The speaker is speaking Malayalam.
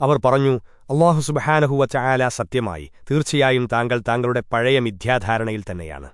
അവർ പറഞ്ഞു അള്ളാഹു സുബഹാനഹുവ ചായാല സത്യമായി. തീർച്ചയായും താങ്കൾ താങ്കളുടെ പഴയ മിഥ്യാധാരണയിൽ തന്നെയാണ്.